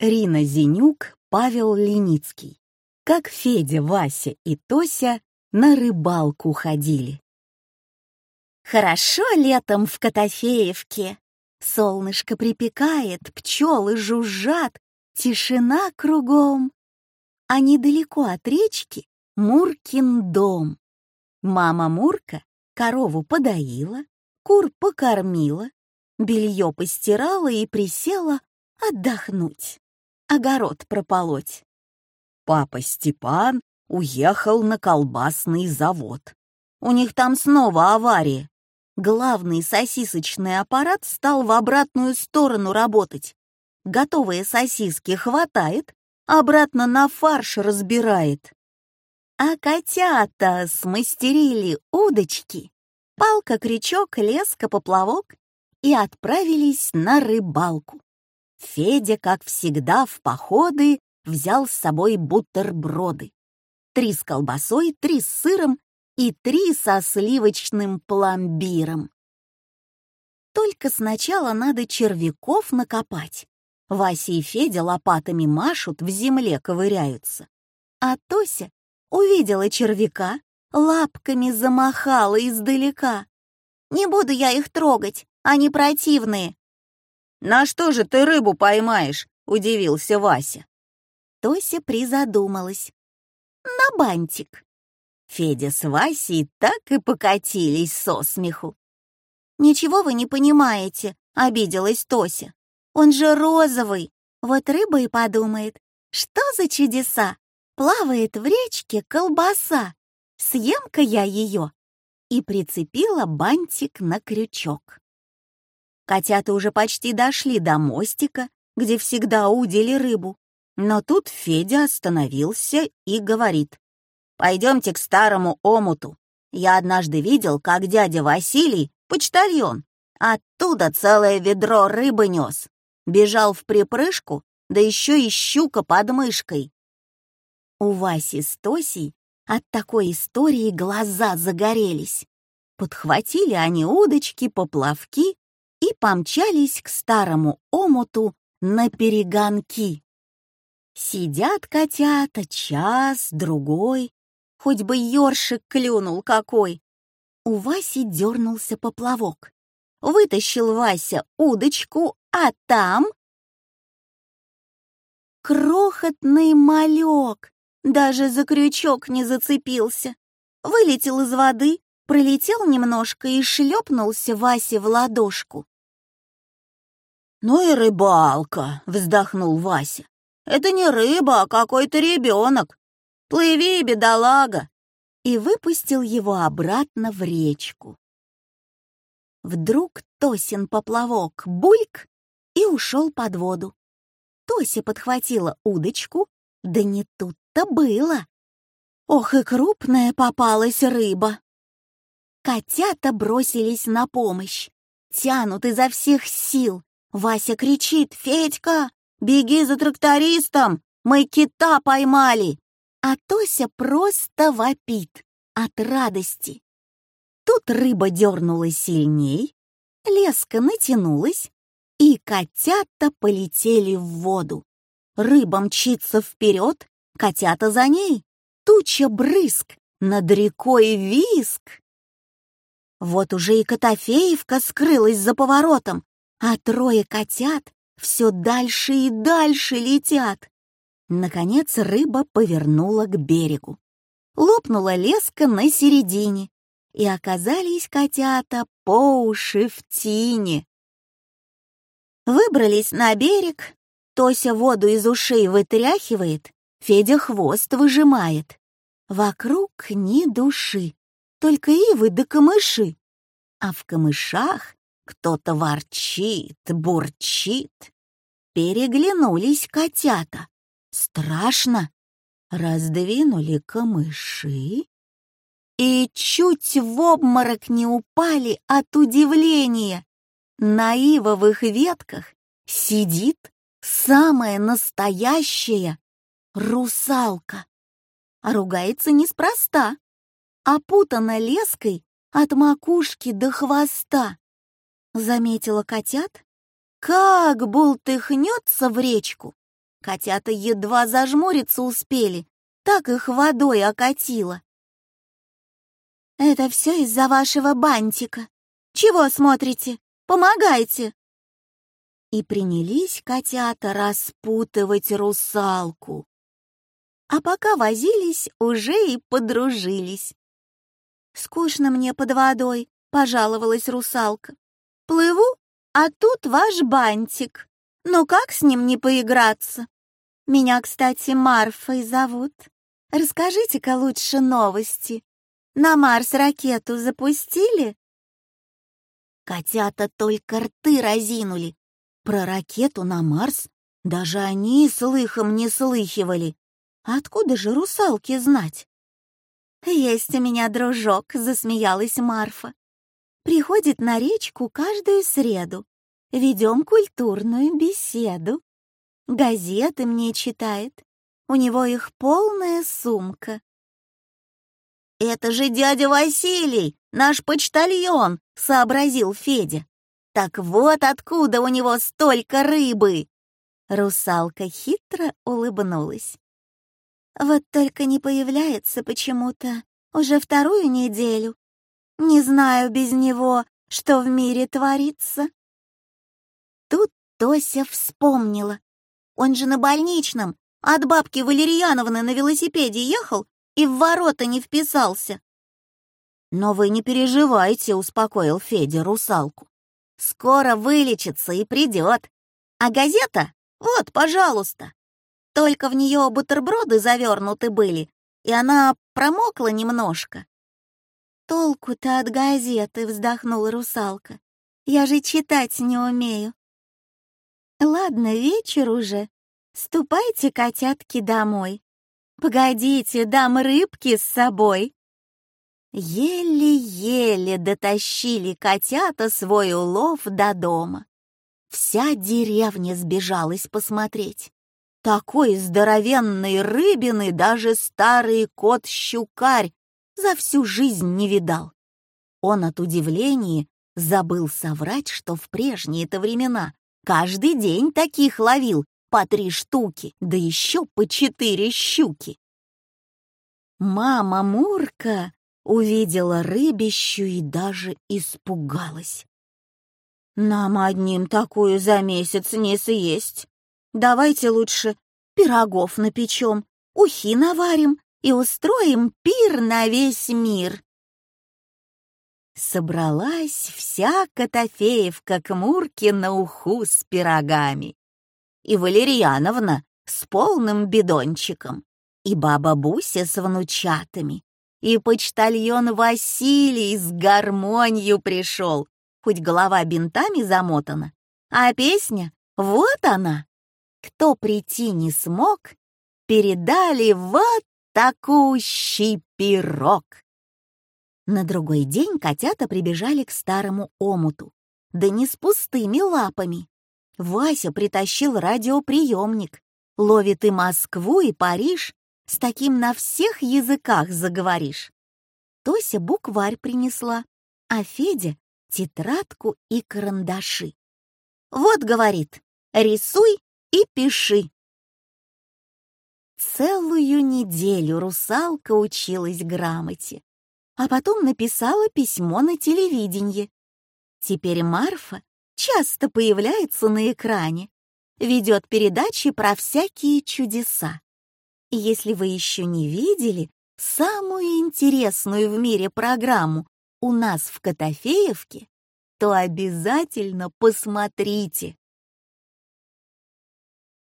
Рина Зенюк, Павел Леницкий. Как Федя, Вася и Тося на рыбалку ходили. Хорошо летом в Котофеевке. Солнышко припекает, пчелы жужжат, тишина кругом. А недалеко от речки Муркин дом. Мама Мурка корову подоила, кур покормила, белье постирала и присела отдохнуть, огород прополоть. Папа Степан уехал на колбасный завод. У них там снова авария. Главный сосисочный аппарат стал в обратную сторону работать. Готовые сосиски хватает, обратно на фарш разбирает. А котята смастерили удочки, палка, крючок, леска, поплавок и отправились на рыбалку. Федя, как всегда, в походы взял с собой бутерброды. Три с колбасой, три с сыром и три со сливочным пломбиром. Только сначала надо червяков накопать. Вася и Федя лопатами машут, в земле ковыряются. А Тося увидела червяка, лапками замахала издалека. «Не буду я их трогать, они противные». «На что же ты рыбу поймаешь?» — удивился Вася. Тося призадумалась. «На бантик». Федя с Васей так и покатились со смеху. «Ничего вы не понимаете», — обиделась Тося. «Он же розовый. Вот рыба и подумает, что за чудеса? Плавает в речке колбаса. Съем-ка я ее». И прицепила бантик на крючок. Котята уже почти дошли до мостика, где всегда удили рыбу. Но тут Федя остановился и говорит. Пойдемте к старому омуту. Я однажды видел, как дядя Василий, почтальон, оттуда целое ведро рыбы нес. Бежал в припрыжку, да еще и щука под мышкой. У Васи с Тосей от такой истории глаза загорелись. Подхватили они удочки, поплавки и помчались к старому омуту на перегонки. Сидят котята час, другой, Хоть бы ёршик клюнул какой. У Васи дернулся поплавок. Вытащил Вася удочку, а там... Крохотный малек, даже за крючок не зацепился. Вылетел из воды, пролетел немножко и шлепнулся Васе в ладошку. «Ну и рыбалка!» — вздохнул Вася. «Это не рыба, а какой-то ребенок. Плыви, бедолага!» и выпустил его обратно в речку. Вдруг Тосин поплавок бульк и ушел под воду. Тося подхватила удочку, да не тут-то было. Ох и крупная попалась рыба. Котята бросились на помощь, тянут изо всех сил. Вася кричит «Федька, беги за трактористом, мы кита поймали!» а Тося просто вопит от радости. Тут рыба дернула сильней, леска натянулась, и котята полетели в воду. Рыба мчится вперед, котята за ней. Туча брызг, над рекой виск. Вот уже и Котофеевка скрылась за поворотом, а трое котят все дальше и дальше летят. Наконец рыба повернула к берегу. Лопнула леска на середине, и оказались котята по уши в тине. Выбрались на берег, Тося воду из ушей вытряхивает, Федя хвост выжимает. Вокруг ни души, только ивы да камыши. А в камышах кто-то ворчит, бурчит. Переглянулись котята. Страшно. Раздвинули камыши и чуть в обморок не упали от удивления. На ивовых ветках сидит самая настоящая русалка. А ругается неспроста, опутана леской от макушки до хвоста. Заметила котят, как бултыхнется в речку, Котята едва зажмуриться успели, так их водой окатило. «Это все из-за вашего бантика. Чего смотрите? Помогайте!» И принялись котята распутывать русалку. А пока возились, уже и подружились. «Скучно мне под водой», — пожаловалась русалка. «Плыву, а тут ваш бантик. Ну как с ним не поиграться? Меня, кстати, Марфой зовут. Расскажите-ка лучше новости. На Марс ракету запустили?» Котята только рты разинули. Про ракету на Марс даже они слыхом не слыхивали. Откуда же русалки знать? «Есть у меня дружок», — засмеялась Марфа. «Приходит на речку каждую среду. Ведем культурную беседу. Газеты мне читает. У него их полная сумка». «Это же дядя Василий, наш почтальон», — сообразил Федя. «Так вот откуда у него столько рыбы!» Русалка хитро улыбнулась. Вот только не появляется почему-то уже вторую неделю. Не знаю без него, что в мире творится. Тут Тося вспомнила. Он же на больничном, от бабки Валерьяновны на велосипеде ехал и в ворота не вписался. «Но вы не переживайте», — успокоил Федя русалку. «Скоро вылечится и придет. А газета? Вот, пожалуйста». Только в нее бутерброды завернуты были, и она промокла немножко. «Толку-то от газеты», — вздохнула русалка. «Я же читать не умею». «Ладно, вечер уже. Ступайте, котятки, домой. Погодите, дам рыбки с собой». Еле-еле дотащили котята свой улов до дома. Вся деревня сбежалась посмотреть. Такой здоровенной рыбины даже старый кот-щукарь за всю жизнь не видал. Он от удивления забыл соврать, что в прежние-то времена каждый день таких ловил по три штуки, да еще по четыре щуки. Мама Мурка увидела рыбищу и даже испугалась. «Нам одним такую за месяц не съесть. Давайте лучше пирогов напечем, ухи наварим и устроим пир на весь мир. Собралась вся Котофеевка к Мурке на уху с пирогами. И Валерьяновна с полным бидончиком, и баба Буся с внучатами, и почтальон Василий с гармонью пришел, хоть голова бинтами замотана, а песня — вот она. Кто прийти не смог, передали вот такущий пирог. На другой день котята прибежали к старому омуту, да не с пустыми лапами. Вася притащил радиоприемник, ловит и Москву, и Париж, с таким на всех языках заговоришь. Тося букварь принесла, а Федя — тетрадку и карандаши. «Вот, — говорит, — рисуй и пиши. Целую неделю русалка училась грамоте, а потом написала письмо на телевиденье. Теперь Марфа часто появляется на экране, ведет передачи про всякие чудеса. Если вы еще не видели самую интересную в мире программу у нас в Котофеевке, то обязательно посмотрите.